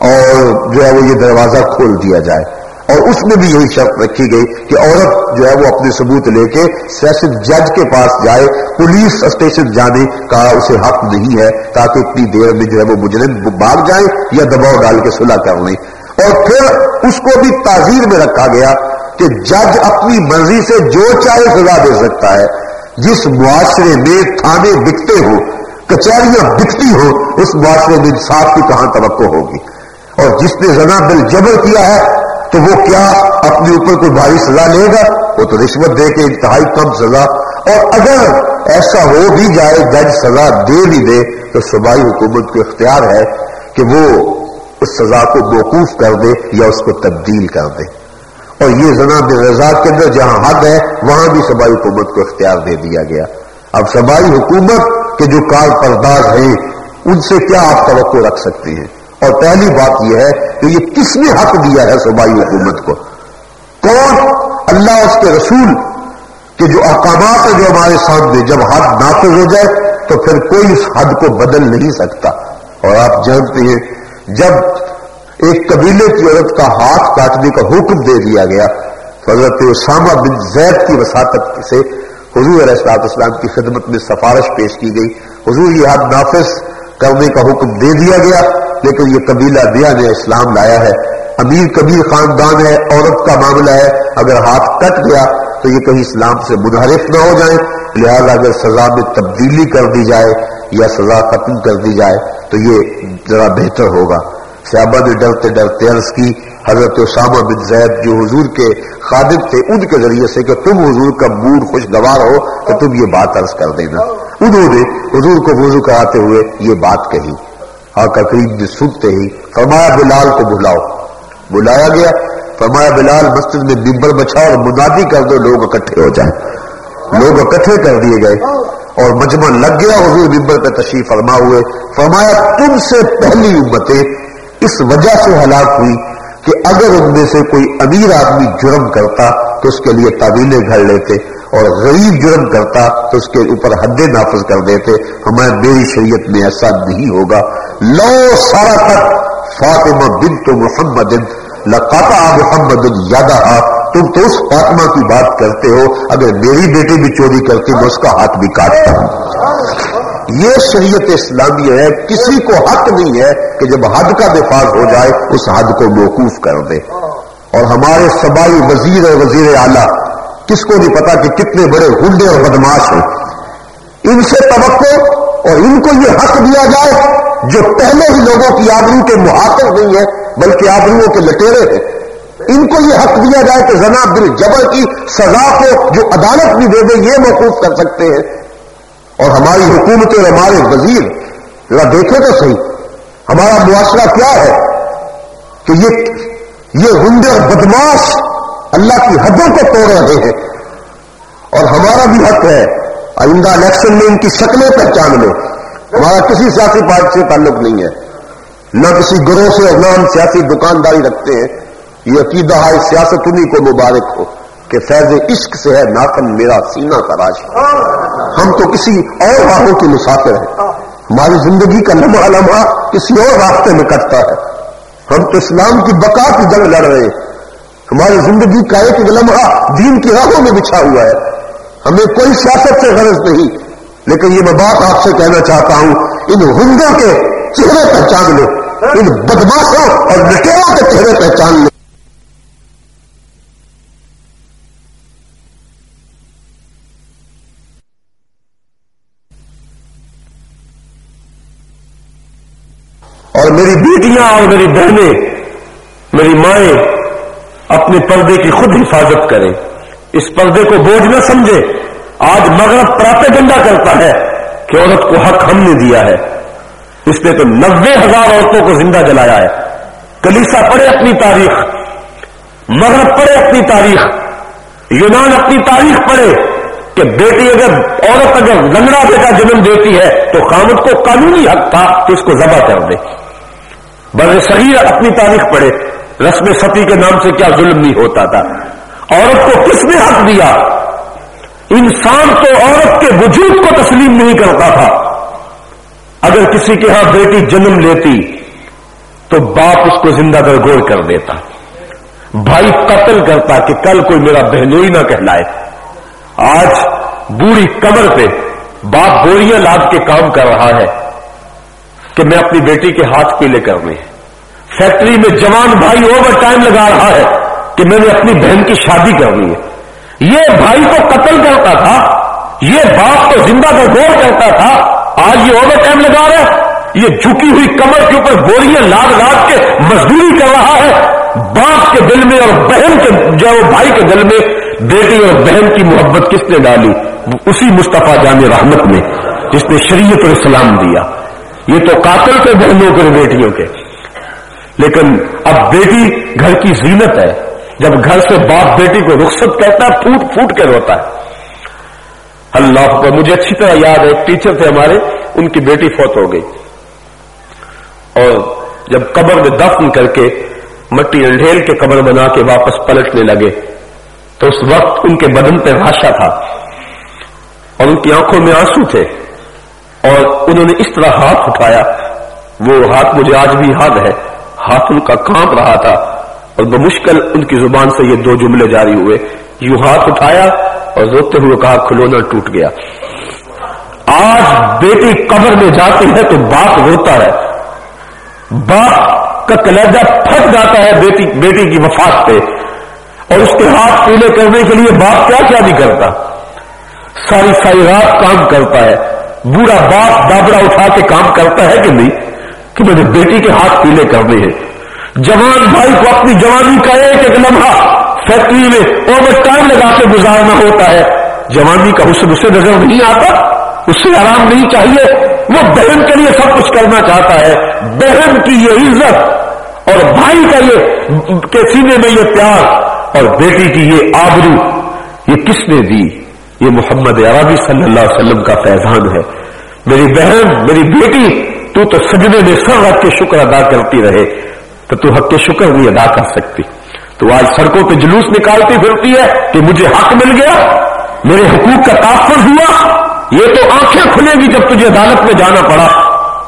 اور جو ہے وہ یہ دروازہ کھول دیا جائے۔ اور اس میں بھی یہی شرط رکھی گئی کہ عورت جو ہے وہ اپنے ثبوت لے کے سیشن جج کے پاس جائے، پولیس اسٹیشن جانے کا اسے حق نہیں ہے، تاکہ اتنی دیر میں جو ہے وہ مجرم بھاگ جائے یا دباؤ ڈال کے صلح کر لیں۔ اور پھر اس کو بھی تعزیر میں رکھا گیا کہ جج اپنی مرضی سے جو چاہے سزا دے سکتا ہے۔ جس معاشرے میں تھانے بکتے ہو کچہریاں بکتی ہو اس معاشرے میں انصاف کی کہاں توقع ہوگی؟ اور جس نے زنا بل جبر کیا ہے، تو وہ کیا اپنے اوپر کوئی بھاری سزا لے گا؟ وہ تو رشوت دے کے انتہائی کم سزا۔ اور اگر ایسا ہو بھی جائے، جج سزا دے بھی دے، تو صوبائی حکومت کو اختیار ہے کہ وہ اس سزا کو موقوف کر دے یا اس کو تبدیل کر دے۔ اور یہ زنا رضا کے اندر جہاں حد ہے، وہاں بھی سبائی حکومت کو اختیار دے دیا گیا۔ اب سبائی حکومت کے جو کار پرداز ہیں، ان سے کیا آپ توقع رکھ سکتے ہیں؟ اور پہلی بات یہ ہے کہ یہ کس نے حق دیا ہے سبائی حکومت کو؟ کون اللہ اس کے رسول کے جو احکامات ہیں جو ہمارے سامنے جب حد نافذ ہو جائے، تو پھر کوئی اس حد کو بدل نہیں سکتا۔ اور آپ جانتے ہیں جب ایک قبیلے کی عورت کا ہاتھ کاٹنے کا حکم دے دیا گیا، حضرت اسامہ بن زید کی وساطت سے حضور علیہ السلاط اسلام کی خدمت میں سفارش پیش کی گئی۔ حضور یہ حد نافذ کرنے کا حکم دے دیا گیا، لیکن یہ قبیلہ دیا نے اسلام لایا ہے۔ امیر کبیر خاندان ہے، عورت کا معاملہ ہے۔ اگر ہاتھ کٹ گیا تو یہ کہیں اسلام سے منحرف نہ ہو جائے لہذا اگر سزا میں تبدیلی کر دی جائے یا سزا ختم کر دی جائے تو یہ ذرا بہتر ہوگا۔ صحابہ نے ڈرتے ڈرتے عرض کی، حضرت اسامہ بن زید جو حضور کے خادم تھے، ان کے ذریعے سے کہ تم حضور کا موڈ خوشگوار ہو تو تم یہ بات عرض کر دینا۔ انہوں نے حضور کو وضو کراتے ہوئے یہ بات کہی۔ آقا کریم نے سنتے ہی فرمایا، بلال کو بلاؤ۔ بلایا گیا۔ فرمایا، بلال، مسجد میں نمبر بچا اور منادی کر دو، لوگ اکٹھے ہو جائیں۔ لوگ اکٹھے کر دیے گئے اور مجمع لگ گیا حضور نمبر پہ تشریف فرما ہوئے۔ فرمایا تم سے پہلی امتیں اس وجہ سے ہلاک ہوئی کہ اگر ان میں سے کوئی امیر آدمی جرم کرتا تو اس کے لیے تعویلیں گھڑ لیتے اور غریب جرم کرتا تو اس کے اوپر حد نافذ کر دیتے۔ ہمیں میری شریعت میں ایسا نہیں ہوگا۔ لو سارا تک فاطمہ بن تو محمد لقاتا محمد یادہ تم تو اس فاطمہ کی بات کرتے ہو، اگر میری بیٹی بھی چوری کرتی میں اس کا ہاتھ بھی کاٹتا ہوں۔ یہ شریعت اسلامی ہے، کسی کو حق نہیں ہے کہ جب حد کا دفاع ہو جائے، اس حد کو موقوف کر دے۔ اور ہمارے سبائی وزیر اور وزیر اعلیٰ، کس کو نہیں پتا کہ کتنے بڑے ہنڈے اور بدماش ہیں۔ ان سے توقع اور ان کو یہ حق دیا جائے، جو پہلے ہی لوگوں کی آبرو کے محاطر نہیں ہے بلکہ آبروؤں کے لٹیرے ہیں۔ ان کو یہ حق دیا جائے کہ زنا دل جبر کی سزا کو جو عدالت بھی دے دے، یہ موقوف کر سکتے ہیں۔ اور ہماری حکومت اور ہمارے وزیر، ذرا دیکھیں تو صحیح، ہمارا معاشرہ کیا ہے کہ یہ یہ ہنڈے اور بدماش اللہ کی حدوں کو توڑ رہے ہیں۔ اور ہمارا بھی حق ہے، آئندہ الیکشن میں ان کی شکلیں پہچان لو۔ ہمارا کسی سیاسی پارٹی سے تعلق نہیں ہے۔ نہ کسی گروہ سے اور نہ ہم سیاسی دکانداری رکھتے ہیں۔ یہ عقیدہ ہے، سیاست انہیں کو مبارک ہو کہ فیض عشق سے ہے ناخن میرا سینہ کا راج ہم تو کسی اور راہوں کے مسافر ہیں۔ ہماری زندگی کا لمحہ لمحہ کسی اور راستے میں کٹتا ہے۔ ہم تو اسلام کی بقا کی جنگ لڑ رہے ہیں۔ ہماری زندگی کا ایک لمحہ دین کی راہوں میں بچھا ہوا ہے۔ ہمیں کوئی سیاست سے غرض نہیں۔ لیکن یہ میں بات آپ سے کہنا چاہتا ہوں، ان ہندوں کے چہرے پہچان لو۔ ان بدماشوں اور لٹیروں کے چہرے پہچان لو اور میری بیٹیاں اور میری بہنیں، میری مائیں اپنے پردے کی خود حفاظت کریں۔ اس پردے کو بوجھ نہ سمجھے۔ آج مغرب پراپے گنڈا کرتا ہے کہ عورت کو حق ہم نے دیا ہے۔ اس نے تو نبے ہزار عورتوں کو زندہ جلایا ہے۔ کلیسا پڑھے اپنی تاریخ، مغرب پڑھے اپنی تاریخ، یونان اپنی تاریخ پڑھے کہ بیٹی اگر عورت اگر لنگڑا بیٹا جنم دیتی ہے تو خامد کو قانونی حق تھا کہ اس کو ذبح کر دے۔ بر صغیر اپنی تاریخ پڑھے، رسم ستی کے نام سے کیا ظلم نہیں ہوتا تھا۔ عورت کو کس نے حق دیا؟ انسان تو عورت کے وجود کو تسلیم نہیں کرتا تھا۔ اگر کسی کے ہاں بیٹی جنم لیتی، تو باپ اس کو زندہ کر گول کر دیتا۔ بھائی قتل کرتا کہ کل کوئی میرا بہنوئی نہ کہلائے۔ آج بوڑھی کمر پہ باپ بوریاں لاد کے کام کر رہا ہے۔ کہ میں اپنی بیٹی کے ہاتھ پیلے کرنے فیکٹری میں جوان بھائی اوور ٹائم لگا رہا ہے کہ میں نے اپنی بہن کی شادی کرنی ہے یہ بھائی کو قتل کرتا تھا، یہ باپ کو زندہ کا گور کرتا تھا، آج یہ اوور ٹائم لگا رہا ہے۔ یہ جھکی ہوئی کمر کے اوپر بوریاں لاد لاد کے مزدوری کر رہا ہے۔ باپ کے دل میں اور بہن کے جو بھائی کے دل میں بیٹی اور بہن کی محبت کس نے ڈالی؟ اسی مصطفیٰ جان رحمت نے جس نے شریعت اور اسلام دیا۔ یہ تو قاتل تھے بہنوں کے بیٹیوں کے۔ لیکن اب بیٹی گھر کی زینت ہے۔ جب گھر سے باپ بیٹی کو رخصت کہتا ہے، پھوٹ پھوٹ کے روتا ہے۔ اللہ کو مجھے اچھی طرح یاد ہے، ایک ٹیچر تھے ہمارے، ان کی بیٹی فوت ہو گئی۔ اور جب قبر میں دفن کر کے مٹی انڈھیل کے قبر بنا کے واپس پلٹنے لگے، تو اس وقت ان کے بدن پہ راشا تھا۔ اور ان کی آنکھوں میں آنسو تھے۔ اور انہوں نے اس طرح ہاتھ اٹھایا۔ وہ ہاتھ مجھے آج بھی یاد ہے۔ ہاتھ ان کا کانپ رہا تھا اور بمشکل ان کی زبان سے یہ دو جملے جاری ہوئے۔ یوں ہاتھ اٹھایا اور روتے ہوئے کہا، کھلونا ٹوٹ گیا۔ آج بیٹی قبر میں جاتی ہے تو باپ روتا ہے۔ باپ کا کلیجہ پھٹ جاتا ہے بیٹی بیٹی کی وفات پہ۔ اور اس کے ہاتھ پیلے کرنے کے لیے باپ کیا کیا نہیں کرتا؟ ساری ساری رات کام کرتا ہے۔ بوڑھا باپ دابڑا اٹھا کے کام کرتا ہے کہ نہیں؟ کہ میں نے بیٹی کے ہاتھ پیلے کرنے ہیں۔ جوان بھائی کو اپنی جوانی کا ایک ایک لمحہ فیکٹری میں اوور ٹائم لگا کے گزارنا ہوتا ہے۔ جوانی کا حسن، اسے نظر نہیں آتا اس سے آرام نہیں چاہیے۔ وہ بہن کے لیے سب کچھ کرنا چاہتا ہے۔ بہن کی یہ عزت اور بھائی کا یہ کے سینے میں یہ پیار اور بیٹی کی یہ آبرو، یہ کس نے دی؟ یہ محمد عربی صلی اللہ علیہ وسلم کا فیضان ہے۔ میری بہن، میری بیٹی، تو تو سجنے میں سر رکھ کے شکر ادا کرتی رہے، تو تو حق کے شکر نہیں ادا کر سکتی۔ تو آج سڑکوں پہ جلوس نکالتی پھرتی ہے کہ مجھے حق مل گیا، میرے حقوق کا تاثر ہوا۔ یہ تو آنکھیں کھلے گی جب تجھے عدالت میں جانا پڑا۔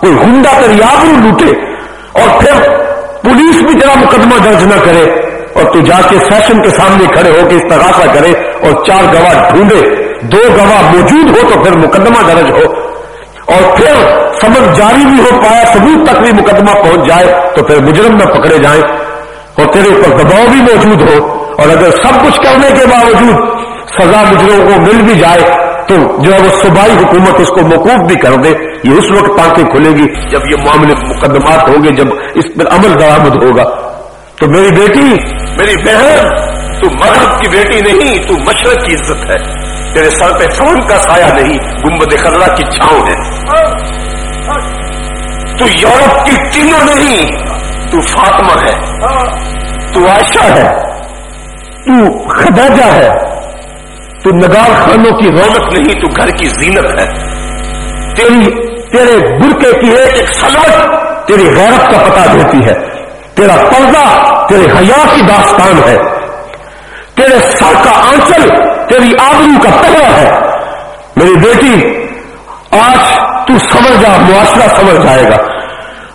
کوئی ہنڈا کر یابرو لوٹے۔ اور پھر پولیس بھی ذرا مقدمہ درج نہ کرے۔ اور تو جا کے فیشن کے سامنے کھڑے ہو کے استغاثہ کرے اور چار گواہ ڈھونڈے۔ دو گواہ موجود ہو تو پھر مقدمہ درج ہو۔ اور پھر سبق جاری بھی ہو، پایا ثبوت تک بھی مقدمہ پہنچ جائے تو پھر مجرم میں پکڑے جائیں۔ اور تیرے اوپر دباؤ بھی موجود ہو۔ اور اگر سب کچھ کرنے کے باوجود سزا مجرموں کو مل بھی جائے تو جو ہے وہ صوبائی حکومت اس کو موقوف بھی کر دے۔ یہ اس وقت تاکہ کھلے گی جب یہ معاملے مقدمات ہوں گے، جب اس پر عمل درامد ہوگا۔ تو میری بیٹی، میری بہن تو مغرب کی بیٹی نہیں، تو مشرق کی عزت ہے۔ تیرے سر پہ فون کا سایہ نہیں، گنبد خزرہ کی چھاؤں ہے۔ تو یورپ کی تینوں نہیں، تو فاطمہ ہے۔ تو عائشہ ہے۔ تو خداجہ ہے۔ تو نگار خانوں کی رونق نہیں، تو گھر کی زینت ہے۔ تیری، تیرے برقے کی ایک ایک سلوٹ تیری غیرت کا پتہ دیتی ہے۔ تیرا پردہ تیرے حیا کی داستان ہے۔ تیرے سر کا آنچل، تیری آبرو کا پہلا ہے۔ میری بیٹی، آج تو سمجھ جا، معاشرہ سمجھ جائے گا۔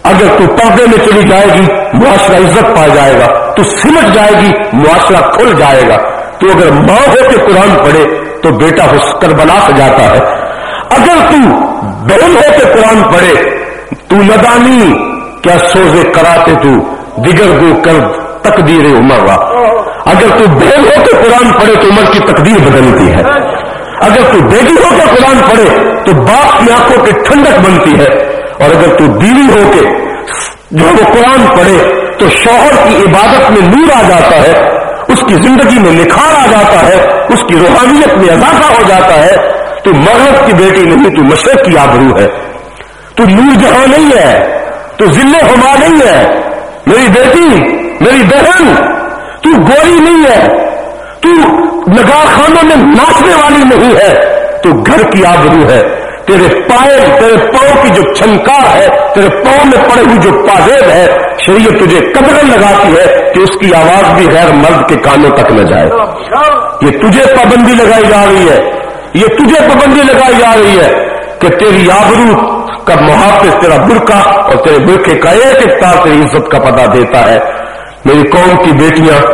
اگر تو پردے میں چلی جائے گی، معاشرہ عزت پا جائے گا۔ تو سمجھ جائے گی، معاشرہ کھل جائے گا۔ تو اگر ماں ہو کے قرآن پڑھے، تو بیٹا کربلا سے جاتا ہے۔ اگر تو بہن ہو کے قرآن پڑھے، تو ندانی، کیا سوزے کراتے تو دیگر گو کر تقدیر عمر اگر تو بہن ہو کے قرآن پڑھے تو عمر کی تقدیر بدلتی ہے۔ اگر تو بیٹی ہو کے قرآن پڑھے تو باپ کی آنکھوں کی ٹھنڈک بنتی ہے۔ اور اگر تو بیوی ہو کے جو وہ قرآن پڑھے تو شوہر کی عبادت میں نور آ جاتا ہے، اس کی زندگی میں نکھار آ جاتا ہے، اس کی روحانیت میں اضافہ ہو جاتا ہے۔ تو مغرب کی بیٹی نہیں، تو مشرق کی آبرو ہے۔ تو نور جہاں نہیں ہے، تو ذلے ہما نہیں ہے۔ میری بیٹی میری بہن، تو گوری نہیں ہے۔ تو نگار خانوں میں ناچنے والی نہیں ہے۔ تو گھر کی آبرو ہے۔ تیرے پائے، تیرے پاؤں کی جو چھنکار ہے، تیرے پاؤں میں پڑے ہوئی جو پازیب ہے، شریعت تجھے قدر لگاتی ہے کہ اس کی آواز بھی غیر مرد کے کانوں تک نہ جائے۔ یہ تجھے پابندی لگائی جا رہی ہے۔ یہ تجھے پابندی لگائی جا رہی ہے کہ تیری آبرو کا محافظ تیرا برقع اور تیرے برقے کا ایک ایک تار تیری عزت کا پتہ دیتا ہے۔ میری قوم کی بیٹیاں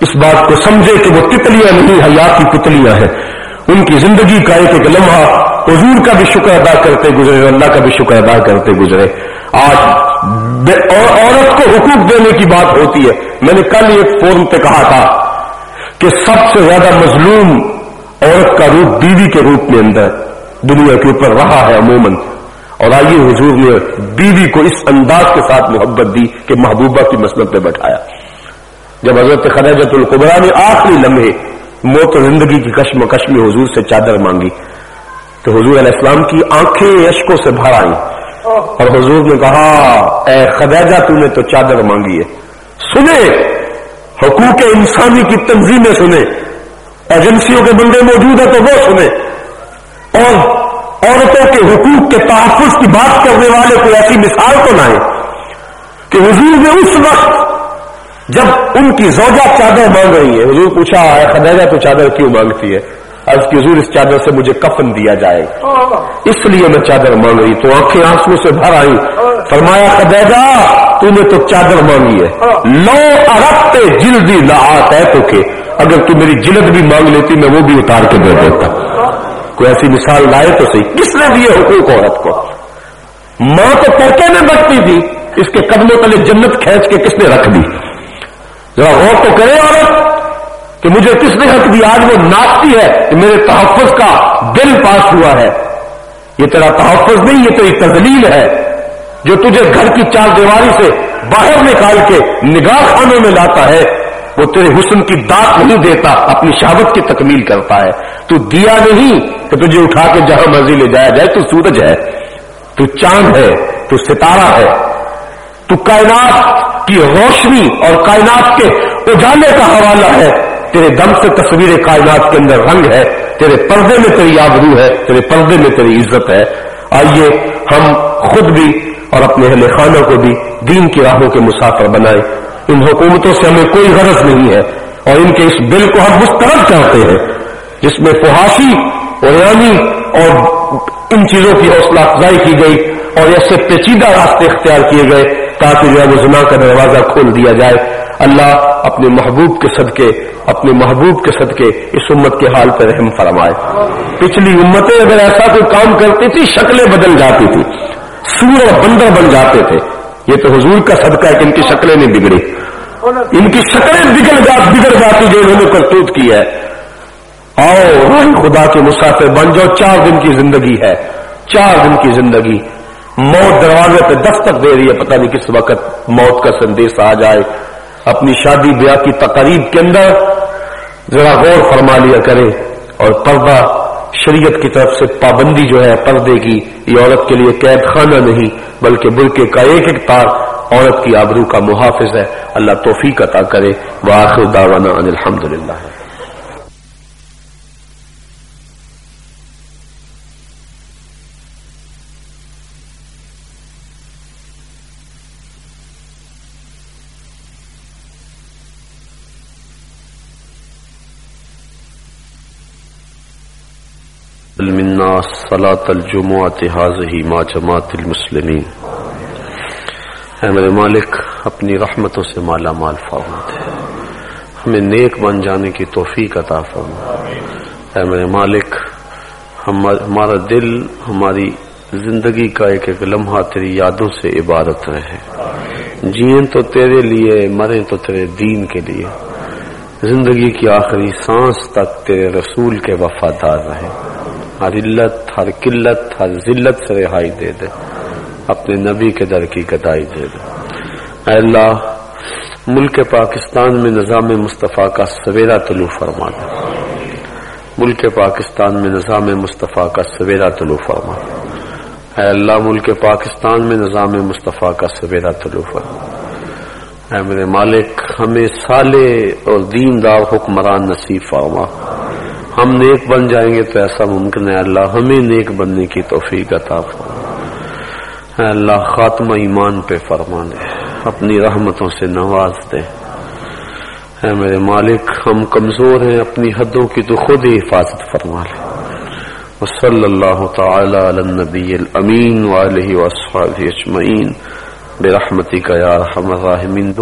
اس بات کو سمجھے کہ وہ تتلیاں نہیں حیات کی پتلیاں ہیں۔ ان کی زندگی کا ایک ایک لمحہ حضور کا بھی شکر ادا کرتے گزرے اللہ کا بھی شکر ادا کرتے گزرے۔ آج عورت کو حقوق دینے کی بات ہوتی ہے۔ میں نے کل ایک فورم پہ کہا تھا کہ سب سے زیادہ مظلوم عورت کا روپ بیوی کے روپ میں اندر دنیا کے اوپر رہا ہے عموماً۔ اور آئیے حضور نے بیوی کو اس انداز کے ساتھ محبت دی کہ محبوبہ کی مسلط پہ بٹھایا جب حضرت خدیجت القبرا نے آخری لمحے موت و زندگی کی کشم کش میں حضور سے چادر مانگی تو حضور علیہ السلام کی آنکھیں اشکوں سے بھر آئی اور حضور نے کہا، اے خدیجہ، تو نے تو چادر مانگی ہے۔ سنے، حقوق انسانی کی تنظیمیں سنے۔ ایجنسیوں کے بندے موجود ہیں تو وہ سنے۔ اور عورتوں کے حقوق کے تحفظ کی بات کرنے والے کوئی ایسی مثال تو نہ کہ حضور نے اس وقت جب ان کی زوجہ چادر مانگ رہی ہے، حضور پوچھا ہے خدیجہ تو چادر کیوں مانگتی ہے؟ عرض کی، حضور، اس چادر سے مجھے کفن دیا جائے۔ اس لیے میں چادر مانگ رہی تو آنکھیں آنسو سے بھر آئی فرمایا، خدیجہ، تو نے تو چادر مانگی ہے۔ لو اربتے جلدی لا ہے تو کہ اگر تو میری جلد بھی مانگ لیتی، میں وہ بھی اتار کے دے دیتا۔ کوئی ایسی مثال لائے تو صحیح۔ کس نے دیے حقوق عورت کو۔ ماں تو پڑکے میں بچتی تھی۔ اس کے قدموں تلے جنت کھینچ کے کس نے رکھ دی؟ ذرا غور تو کرے عورت کہ مجھے کس نے حق دی؟ آج وہ ناپتی ہے کہ میرے تحفظ کا بل پاس ہوا ہے۔ یہ تیرا تحفظ نہیں، یہ تو تزلیل ہے۔ جو تجھے گھر کی چار دیواری سے باہر نکال کے نگاہ خانوں میں لاتا ہے۔ وہ تیرے حسن کی دانت نہیں دیتا، اپنی شہادت کی تکمیل کرتا ہے۔ تو دیا نہیں کہ تجھے اٹھا کے جہاں مرضی لے جایا جائے، تو سورج ہے، تو چاند ہے، تو ستارہ ہے۔ تو کائنات کی روشنی اور کائنات کے اجالے کا حوالہ ہے۔ تیرے دم سے تصویر کائنات کے اندر رنگ ہے۔ تیرے پردے میں تیری آبرو ہے، تیرے پردے میں تیری عزت ہے۔ آئیے ہم خود بھی اور اپنے اہل خانوں کو بھی دین کی راہوں کے مسافر بنائیں۔ ان حکومتوں سے ہمیں کوئی غرض نہیں ہے اور ان کے اس بل کو ہم مسترد کرتے ہیں، جس میں فحاشی اوریانی اور ان چیزوں کی حوصلہ افزائی کی گئی اور ایسے پیچیدہ راستے اختیار کیے گئے تاکہ جو ہے زنا کا دروازہ کھول دیا جائے۔ اللہ اپنے محبوب کے صدقے، اپنے محبوب کے صدقے اس امت کے حال پر رحم فرمائے۔ پچھلی امتیں اگر ایسا کوئی کام کرتی تھی شکلیں بدل جاتی تھی سور اور بندر بن جاتے تھے۔ یہ تو حضور کا صدقہ ہے کہ ان کی شکلیں نہیں بگڑی۔ ان کی شکلیں بگڑ بگڑ جاتی جو انہوں نے کرتوت کی ہے۔ آؤ خدا کے مسافر بن جاؤ۔ چار دن کی زندگی ہے۔ چار دن کی زندگی۔ موت دروازے پہ دستک دے رہی ہے۔ پتہ نہیں کس وقت موت کا سندیش آ جائے۔ اپنی شادی بیاہ کی تقریب کے اندر ذرا غور فرما لیا کرے اور پردہ شریعت کی طرف سے پابندی جو ہے پردے کی، یہ عورت کے لیے قید خانہ نہیں، بلکہ برقے کا ایک ایک تار عورت کی آبرو کا محافظ ہے۔ اللہ توفیق عطا کرے۔ وہ آخر داوانہ الحمد للہ ہے الناس صلاة الجمعة هذه ما جماعت المسلمین اے میرے مالک، اپنی رحمتوں سے مالا مال فرما دے۔ ہمیں نیک بن جانے کی توفیق عطا فرما۔ اے میرے مالک ہمارا دل، ہماری زندگی کا ایک ایک لمحہ تیری یادوں سے عبادت رہے۔ جیئیں تو تیرے لیے، مریں تو تیرے دین کے لیے۔ زندگی کی آخری سانس تک تیرے رسول کے وفادار رہے ہر علت، ہر قلت، ہر ذلت سے رہائی دے دے۔ اپنے نبی کے در کی گدائی دے دے۔ اے اللہ، ملک پاکستان میں نظام مصطفیٰ کا سویرا طلوع فرما دے۔ ملک پاکستان میں نظام مصطفیٰ کا سویرا طلوع فرما اے اللہ، ملک پاکستان میں نظام مصطفیٰ کا سویرا طلوع فرما اے میرے مالک، ہمیں سالے اور دین دار حکمران نصیب فرما۔ ہم نیک بن جائیں گے تو ایسا ممکن ہے۔ اللہ ہمیں نیک بننے کی توفیق عطا فرما اللہ، خاتمہ ایمان پہ فرما دے۔ اپنی رحمتوں سے نواز دے۔ اے میرے مالک، ہم کمزور ہیں، اپنی حدوں کی تو خود ہی حفاظت فرما لے۔ وصلی اللہ تعالی علی النبی الامین وآلہ وصحبہ اجمعین۔ برحمتی کا یا رحم الراحمین۔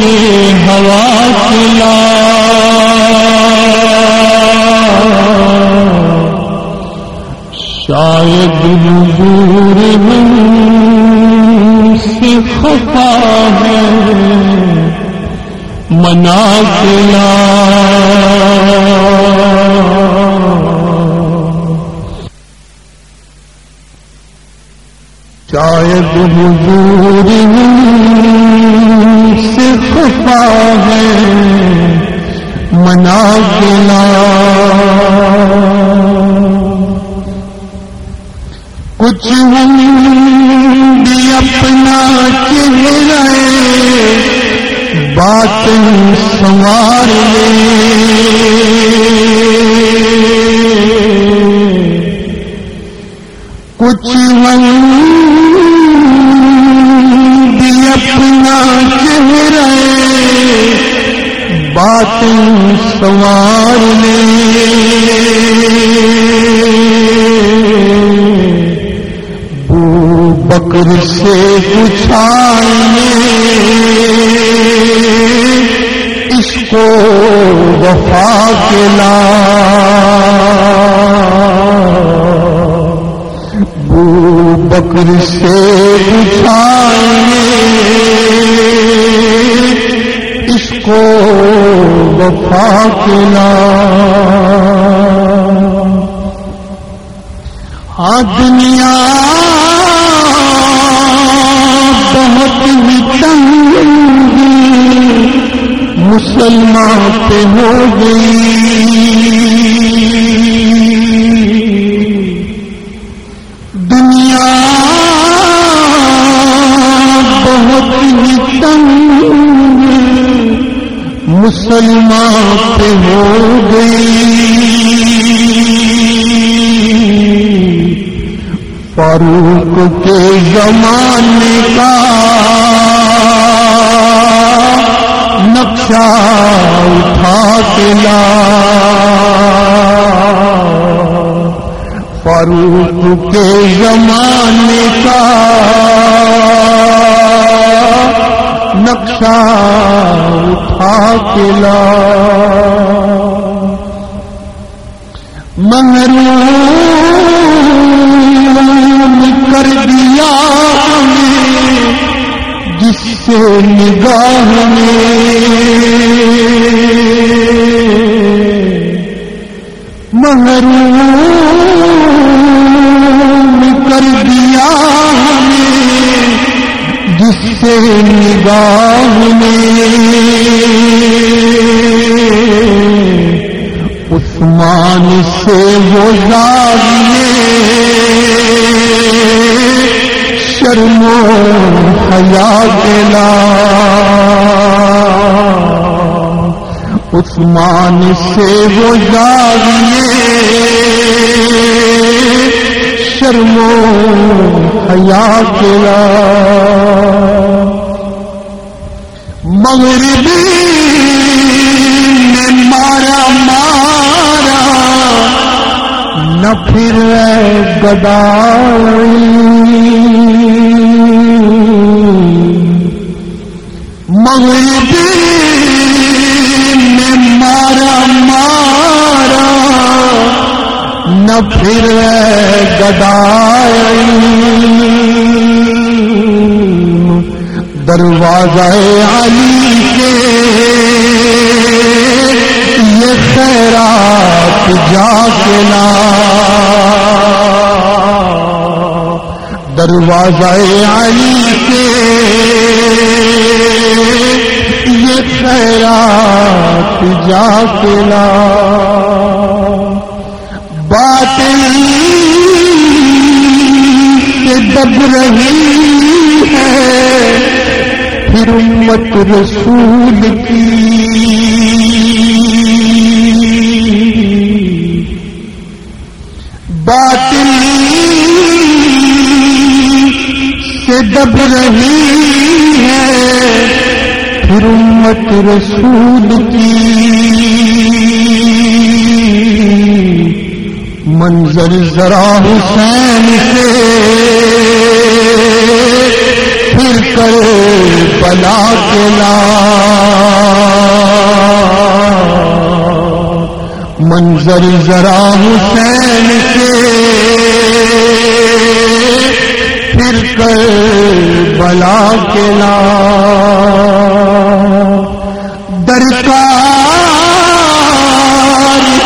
کی ہوا کھلا۔ شاید نور من سے خطا ہے۔ منا کلا شاید جھکا ہے منا گلا وفا کے لا دنیا بہت ہی تنگ مسلمان پہ ہو گئی۔ مسلمان پہ ہو گئی۔ فاروق کے زمانے کا نقشہ اٹھا کے لا فاروق کے زمانے کا نقشہ اٹھا کے لا۔ محروم کر دیا جس سے نگاہ محروم کر دیا جس سے نگاہ عثمان سے وہ شرم حیا لا عثمان سے وہ شرم حیا لا مغربی نے مارا مارا۔ نہ پھر گدائی مغربی نے مارا مارا۔ نہ پھر گدائی دروازہ علی کے۔ یہ خیرات جا کے لا۔ دروازہ علی کے۔ یہ خیرات جا کے لا۔ بات دب رہی ہے۔ پھر امت رسول کی باطل سے دب رہی ہے پھر امت رسول کی منظر ذرا حسین سے پھر کرے بلا کے لا منظر ذرا حسین سے۔ پھر کر بلا کے لا درکار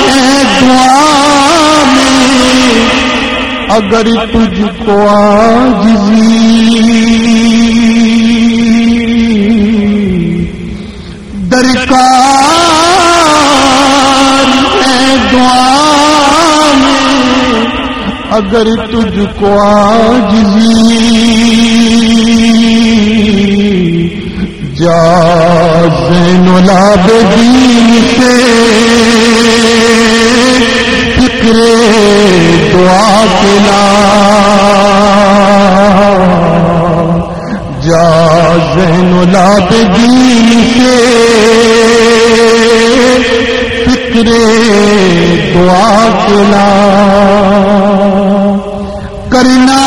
ہے دعا میں، اگر تجھ کو آجزی درکار ہے دعا میں، اگر تجھ کو آجزی جا زین العابدین سے، فکر دعا کلا جا زین العابدین سے فکر دعا کلا کرنا